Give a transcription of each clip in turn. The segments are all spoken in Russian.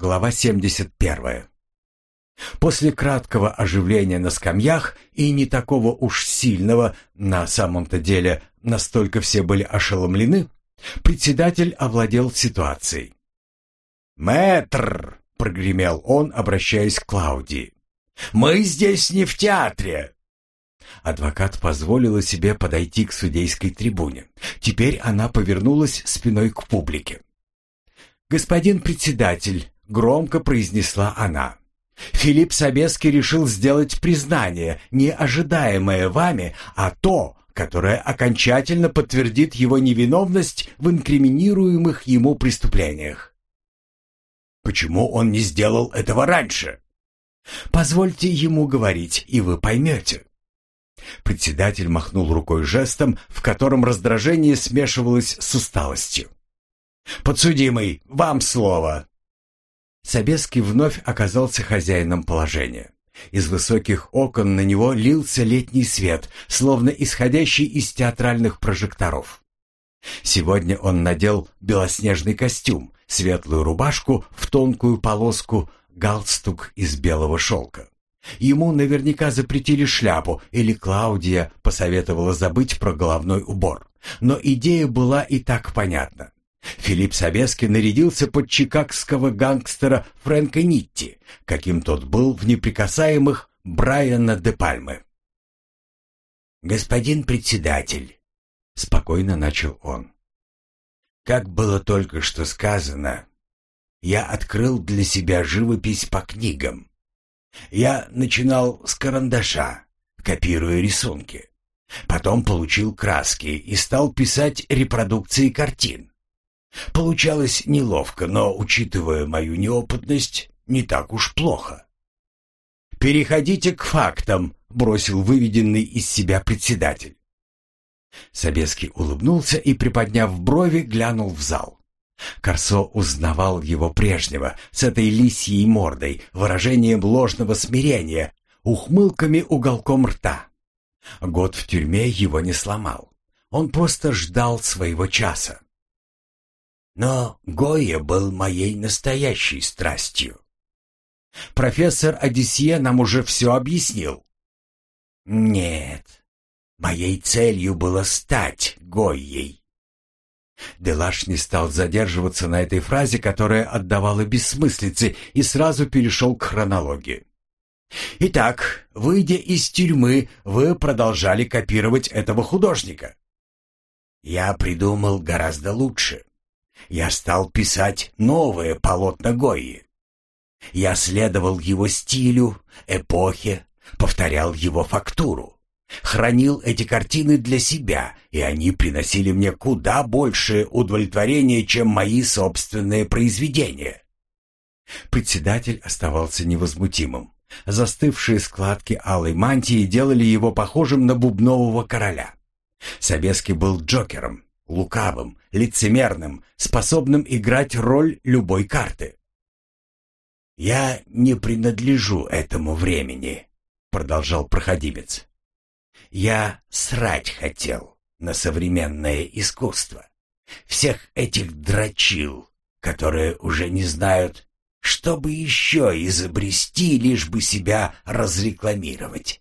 Глава 71. После краткого оживления на скамьях и не такого уж сильного, на самом-то деле настолько все были ошеломлены, председатель овладел ситуацией. «Мэтр!» — прогремел он, обращаясь к Клаудии. «Мы здесь не в театре!» Адвокат позволила себе подойти к судейской трибуне. Теперь она повернулась спиной к публике. «Господин председатель», — громко произнесла она, — «Филипп Собеский решил сделать признание, не ожидаемое вами, а то, которое окончательно подтвердит его невиновность в инкриминируемых ему преступлениях». «Почему он не сделал этого раньше?» «Позвольте ему говорить, и вы поймете». Председатель махнул рукой жестом, в котором раздражение смешивалось с усталостью. «Подсудимый, вам слово!» Собеский вновь оказался хозяином положения. Из высоких окон на него лился летний свет, словно исходящий из театральных прожекторов. Сегодня он надел белоснежный костюм, светлую рубашку в тонкую полоску, галстук из белого шелка. Ему наверняка запретили шляпу, или Клаудия посоветовала забыть про головной убор. Но идея была и так понятна. Филипп Собески нарядился под чикагского гангстера Фрэнка Нитти, каким тот был в неприкасаемых Брайана де Пальмы. «Господин председатель», — спокойно начал он, — «как было только что сказано, я открыл для себя живопись по книгам. Я начинал с карандаша, копируя рисунки. Потом получил краски и стал писать репродукции картин. Получалось неловко, но, учитывая мою неопытность, не так уж плохо. «Переходите к фактам», — бросил выведенный из себя председатель. Собеский улыбнулся и, приподняв брови, глянул в зал. Корсо узнавал его прежнего, с этой лисьей мордой, выражением ложного смирения, ухмылками уголком рта. Год в тюрьме его не сломал. Он просто ждал своего часа. Но Гоя был моей настоящей страстью. Профессор Одиссея нам уже все объяснил. Нет, моей целью было стать Гойей. Делаш не стал задерживаться на этой фразе, которая отдавала бессмыслице, и сразу перешел к хронологии. «Итак, выйдя из тюрьмы, вы продолжали копировать этого художника». «Я придумал гораздо лучше. Я стал писать новые полотна Гойи. Я следовал его стилю, эпохе, повторял его фактуру. Хранил эти картины для себя, и они приносили мне куда большее удовлетворение, чем мои собственные произведения. Председатель оставался невозмутимым. Застывшие складки алой мантии делали его похожим на бубнового короля. Собеский был Джокером, лукавым, лицемерным, способным играть роль любой карты. «Я не принадлежу этому времени», — продолжал проходимец. Я срать хотел на современное искусство. Всех этих дрочил, которые уже не знают, что бы еще изобрести, лишь бы себя разрекламировать.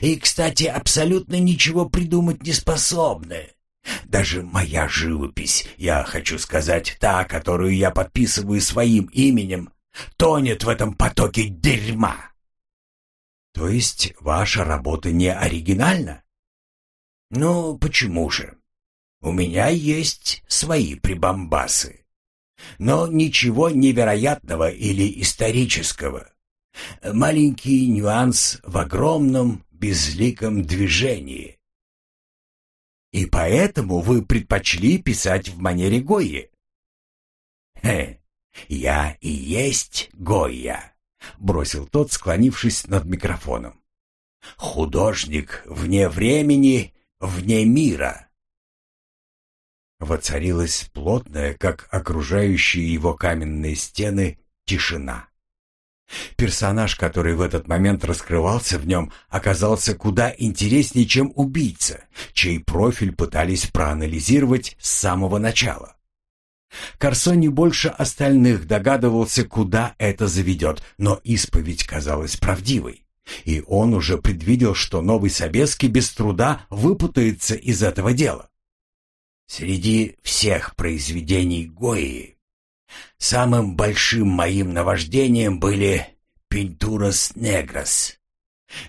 И, кстати, абсолютно ничего придумать не способны. Даже моя живопись, я хочу сказать, та, которую я подписываю своим именем, тонет в этом потоке дерьма. То есть ваша работа не оригинальна? Ну, почему же? У меня есть свои прибамбасы. Но ничего невероятного или исторического. Маленький нюанс в огромном безликом движении. И поэтому вы предпочли писать в манере Гойи? Хе, я и есть Гойя. — бросил тот, склонившись над микрофоном. «Художник вне времени, вне мира». Воцарилась плотная, как окружающие его каменные стены, тишина. Персонаж, который в этот момент раскрывался в нем, оказался куда интереснее, чем убийца, чей профиль пытались проанализировать с самого начала. Корсо не больше остальных догадывался, куда это заведет, но исповедь казалась правдивой. И он уже предвидел, что новый Собеский без труда выпутается из этого дела. Среди всех произведений Гои самым большим моим наваждением были «Пинтурас Негрос».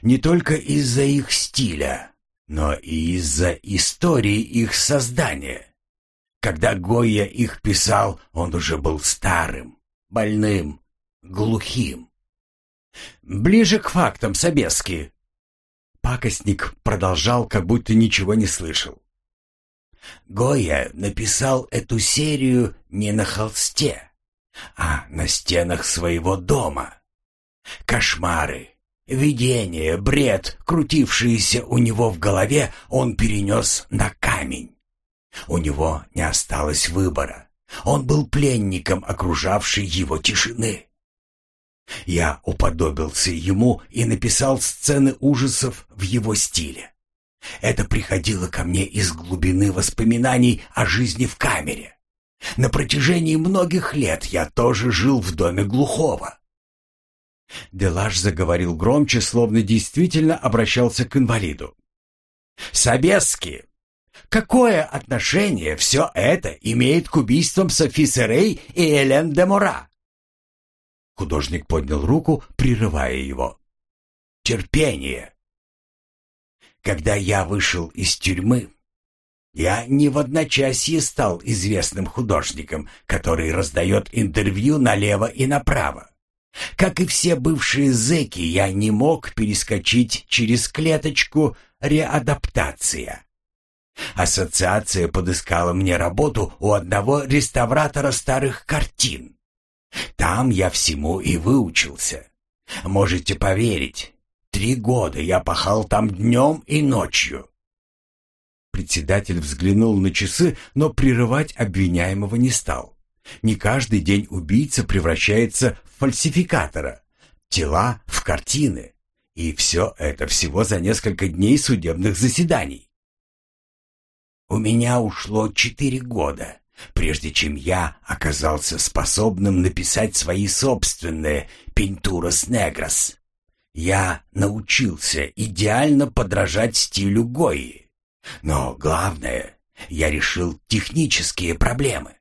Не только из-за их стиля, но и из-за истории их создания. Когда Гойя их писал, он уже был старым, больным, глухим. Ближе к фактам, Собески. Пакостник продолжал, как будто ничего не слышал. Гоя написал эту серию не на холсте, а на стенах своего дома. Кошмары, видения, бред, крутившиеся у него в голове, он перенес на камень. У него не осталось выбора. Он был пленником окружавшей его тишины. Я уподобился ему и написал сцены ужасов в его стиле. Это приходило ко мне из глубины воспоминаний о жизни в камере. На протяжении многих лет я тоже жил в доме глухого. Делаш заговорил громче, словно действительно обращался к инвалиду. «Собески, Какое отношение все это имеет к убийствам Софи Серей и Элен де Мора? Художник поднял руку, прерывая его. Терпение. Когда я вышел из тюрьмы, я не в одночасье стал известным художником, который раздает интервью налево и направо. Как и все бывшие зэки, я не мог перескочить через клеточку реадаптация. Ассоциация подыскала мне работу у одного реставратора старых картин. Там я всему и выучился. Можете поверить, три года я пахал там днем и ночью. Председатель взглянул на часы, но прерывать обвиняемого не стал. Не каждый день убийца превращается в фальсификатора, тела в картины. И все это всего за несколько дней судебных заседаний. У меня ушло четыре года, прежде чем я оказался способным написать свои собственные «Пинтурас Негрос». Я научился идеально подражать стилю Гои. Но главное, я решил технические проблемы.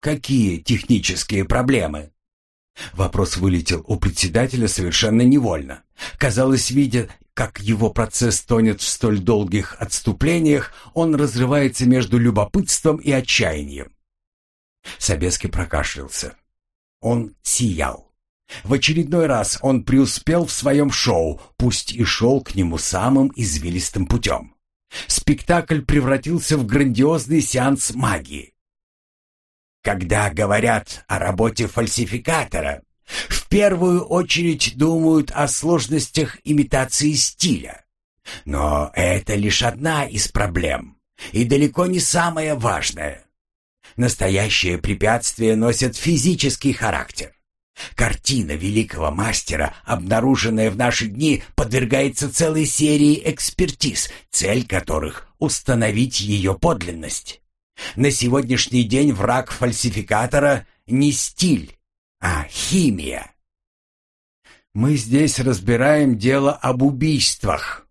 Какие технические проблемы? Вопрос вылетел у председателя совершенно невольно. Казалось, видя как его процесс тонет в столь долгих отступлениях, он разрывается между любопытством и отчаянием. Собеский прокашлялся. Он сиял. В очередной раз он преуспел в своем шоу, пусть и шел к нему самым извилистым путем. Спектакль превратился в грандиозный сеанс магии. Когда говорят о работе фальсификатора, в первую очередь думают о сложностях имитации стиля. Но это лишь одна из проблем, и далеко не самая важная. Настоящее препятствие носит физический характер. Картина великого мастера, обнаруженная в наши дни, подвергается целой серии экспертиз, цель которых — установить ее подлинность. На сегодняшний день враг фальсификатора — не стиль, а химия. Мы здесь разбираем дело об убийствах.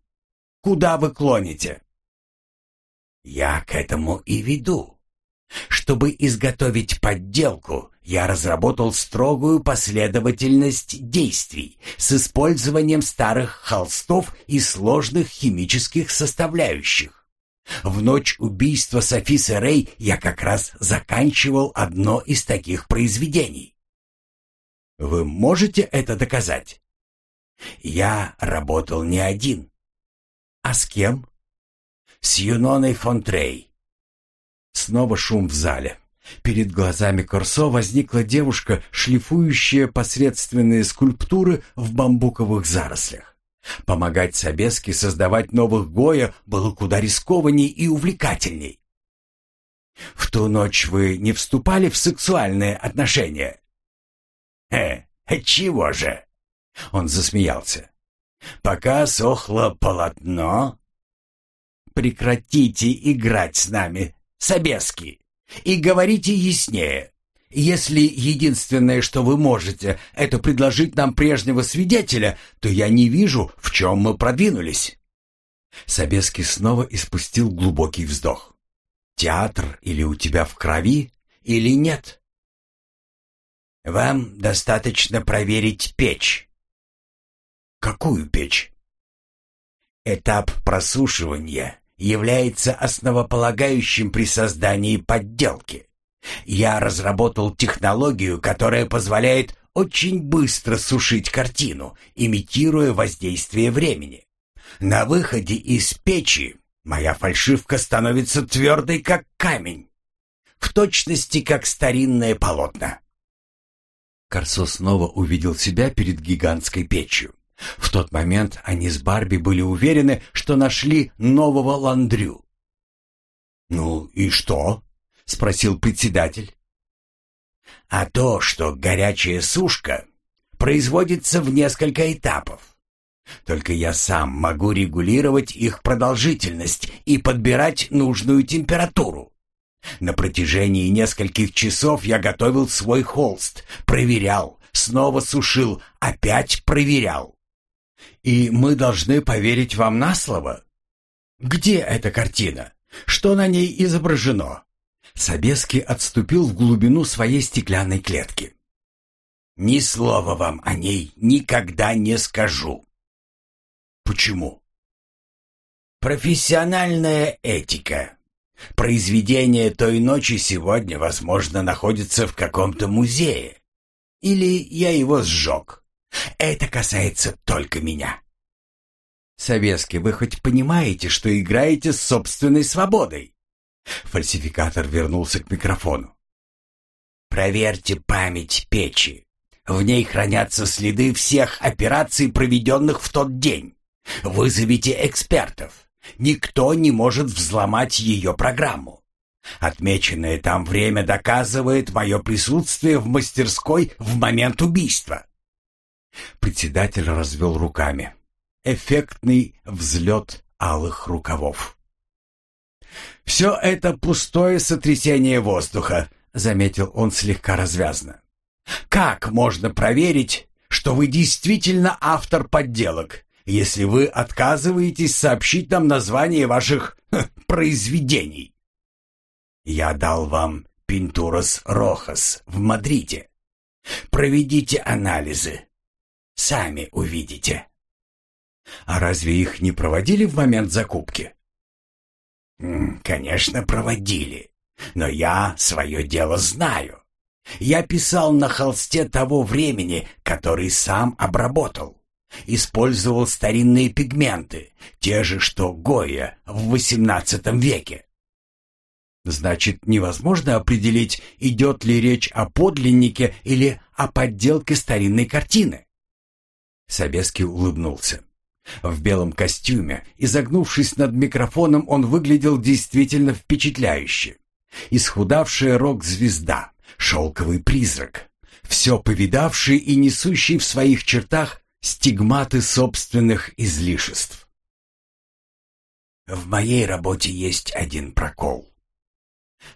Куда вы клоните? Я к этому и веду. Чтобы изготовить подделку, я разработал строгую последовательность действий с использованием старых холстов и сложных химических составляющих. В ночь убийства Софи Рей я как раз заканчивал одно из таких произведений. Вы можете это доказать? Я работал не один. А с кем? С Юноной фон Трей. Снова шум в зале. Перед глазами Корсо возникла девушка, шлифующая посредственные скульптуры в бамбуковых зарослях. Помогать Собеске создавать новых Гоя было куда рискованней и увлекательней. «В ту ночь вы не вступали в сексуальные отношения?» «Э, чего же?» Он засмеялся. «Пока сохло полотно...» «Прекратите играть с нами, Собески! И говорите яснее. Если единственное, что вы можете, это предложить нам прежнего свидетеля, то я не вижу, в чем мы продвинулись». Собеский снова испустил глубокий вздох. «Театр или у тебя в крови, или нет?» «Вам достаточно проверить печь». «Какую печь?» «Этап просушивания является основополагающим при создании подделки. Я разработал технологию, которая позволяет очень быстро сушить картину, имитируя воздействие времени. На выходе из печи моя фальшивка становится твердой, как камень, в точности, как старинное полотно. Корсо снова увидел себя перед гигантской печью. В тот момент они с Барби были уверены, что нашли нового Ландрю. «Ну и что?» — спросил председатель. «А то, что горячая сушка производится в несколько этапов. Только я сам могу регулировать их продолжительность и подбирать нужную температуру. На протяжении нескольких часов я готовил свой холст, проверял, снова сушил, опять проверял. И мы должны поверить вам на слово? Где эта картина? Что на ней изображено? Собеский отступил в глубину своей стеклянной клетки. Ни слова вам о ней никогда не скажу. Почему? Профессиональная этика. Произведение той ночи сегодня, возможно, находится в каком-то музее. Или я его сжег. Это касается только меня. Советский, вы хоть понимаете, что играете с собственной свободой? Фальсификатор вернулся к микрофону. Проверьте память печи. В ней хранятся следы всех операций, проведенных в тот день. Вызовите экспертов. Никто не может взломать ее программу. Отмеченное там время доказывает мое присутствие в мастерской в момент убийства. Председатель развел руками. Эффектный взлет алых рукавов. «Все это пустое сотрясение воздуха», — заметил он слегка развязно. «Как можно проверить, что вы действительно автор подделок, если вы отказываетесь сообщить нам название ваших ха, произведений?» «Я дал вам Пинтурас Рохас в Мадриде. Проведите анализы. Сами увидите». «А разве их не проводили в момент закупки?» «Конечно, проводили. Но я свое дело знаю. Я писал на холсте того времени, который сам обработал. Использовал старинные пигменты, те же, что Гоя в XVIII веке. Значит, невозможно определить, идет ли речь о подлиннике или о подделке старинной картины. Собеский улыбнулся. В белом костюме, изогнувшись над микрофоном, он выглядел действительно впечатляюще. Исхудавшая рок-звезда, шелковый призрак, все повидавший и несущий в своих чертах стигматы собственных излишеств. В моей работе есть один прокол.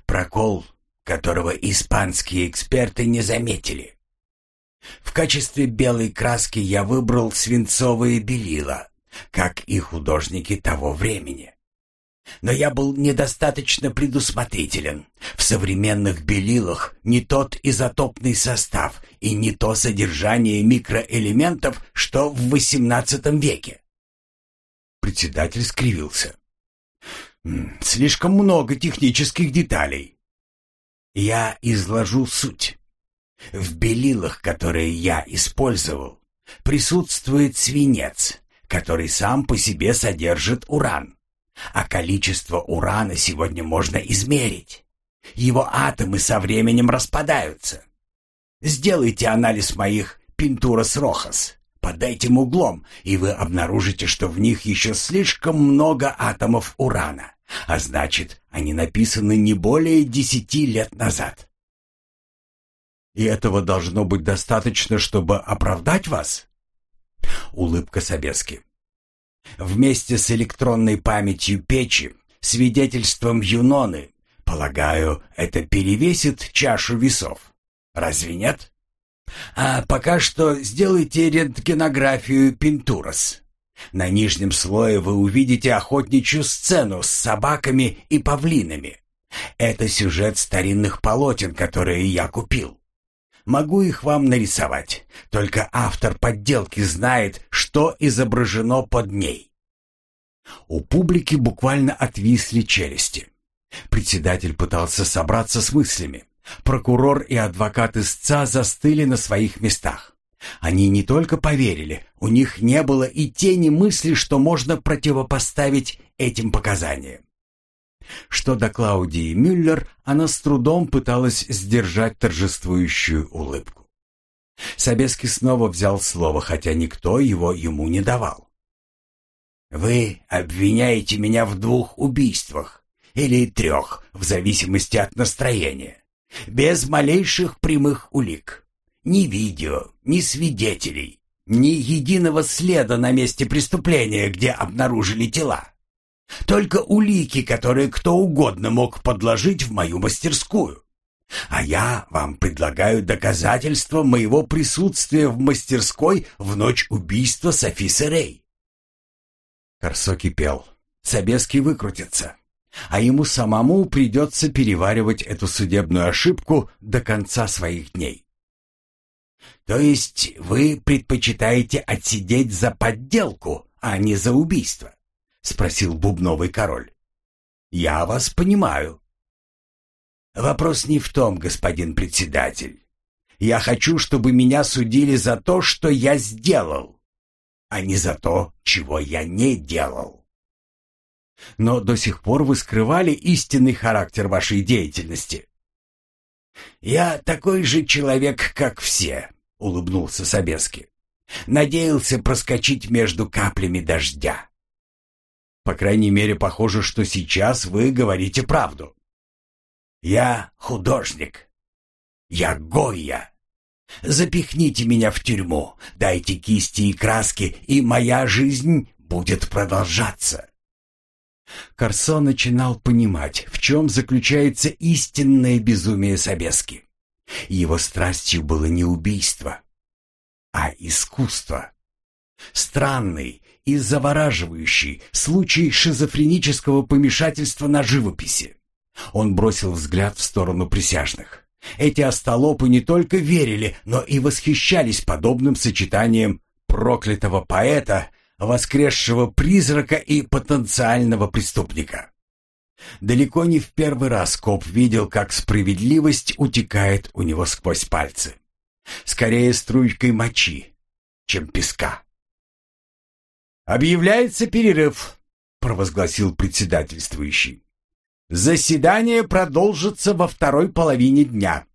Прокол, которого испанские эксперты не заметили. В качестве белой краски я выбрал свинцовые белила, как и художники того времени. Но я был недостаточно предусмотрителен. В современных белилах не тот изотопный состав и не то содержание микроэлементов, что в XVIII веке. Председатель скривился. «Слишком много технических деталей. Я изложу суть. В белилах, которые я использовал, присутствует свинец, который сам по себе содержит уран. А количество урана сегодня можно измерить. Его атомы со временем распадаются. Сделайте анализ моих пинтурас рохас под этим углом, и вы обнаружите, что в них еще слишком много атомов урана, а значит, они написаны не более десяти лет назад. И этого должно быть достаточно, чтобы оправдать вас? Улыбка Собески. Вместе с электронной памятью печи, свидетельством Юноны, Полагаю, это перевесит чашу весов. Разве нет? А пока что сделайте рентгенографию Пинтурас. На нижнем слое вы увидите охотничью сцену с собаками и павлинами. Это сюжет старинных полотен, которые я купил. Могу их вам нарисовать, только автор подделки знает, что изображено под ней. У публики буквально отвисли челюсти. Председатель пытался собраться с мыслями. Прокурор и адвокат истца застыли на своих местах. Они не только поверили, у них не было и тени мысли, что можно противопоставить этим показаниям. Что до Клаудии Мюллер, она с трудом пыталась сдержать торжествующую улыбку. Собеский снова взял слово, хотя никто его ему не давал. «Вы обвиняете меня в двух убийствах, или трех, в зависимости от настроения, без малейших прямых улик. Ни видео, ни свидетелей, ни единого следа на месте преступления, где обнаружили тела. Только улики, которые кто угодно мог подложить в мою мастерскую. А я вам предлагаю доказательства моего присутствия в мастерской в ночь убийства Софи Серей. Корсо кипел. Собеский выкрутится. А ему самому придется переваривать эту судебную ошибку до конца своих дней. То есть вы предпочитаете отсидеть за подделку, а не за убийство? — спросил бубновый король. «Я вас понимаю». «Вопрос не в том, господин председатель. Я хочу, чтобы меня судили за то, что я сделал, а не за то, чего я не делал». «Но до сих пор вы скрывали истинный характер вашей деятельности». «Я такой же человек, как все», — улыбнулся Собески. «Надеялся проскочить между каплями дождя». По крайней мере, похоже, что сейчас вы говорите правду. Я художник. Я Гойя. Запихните меня в тюрьму, дайте кисти и краски, и моя жизнь будет продолжаться. Корсо начинал понимать, в чем заключается истинное безумие Собески. Его страстью было не убийство, а искусство. Странный и завораживающий случай шизофренического помешательства на живописи. Он бросил взгляд в сторону присяжных. Эти остолопы не только верили, но и восхищались подобным сочетанием проклятого поэта, воскресшего призрака и потенциального преступника. Далеко не в первый раз коп видел, как справедливость утекает у него сквозь пальцы. Скорее струйкой мочи, чем песка. «Объявляется перерыв», — провозгласил председательствующий. «Заседание продолжится во второй половине дня.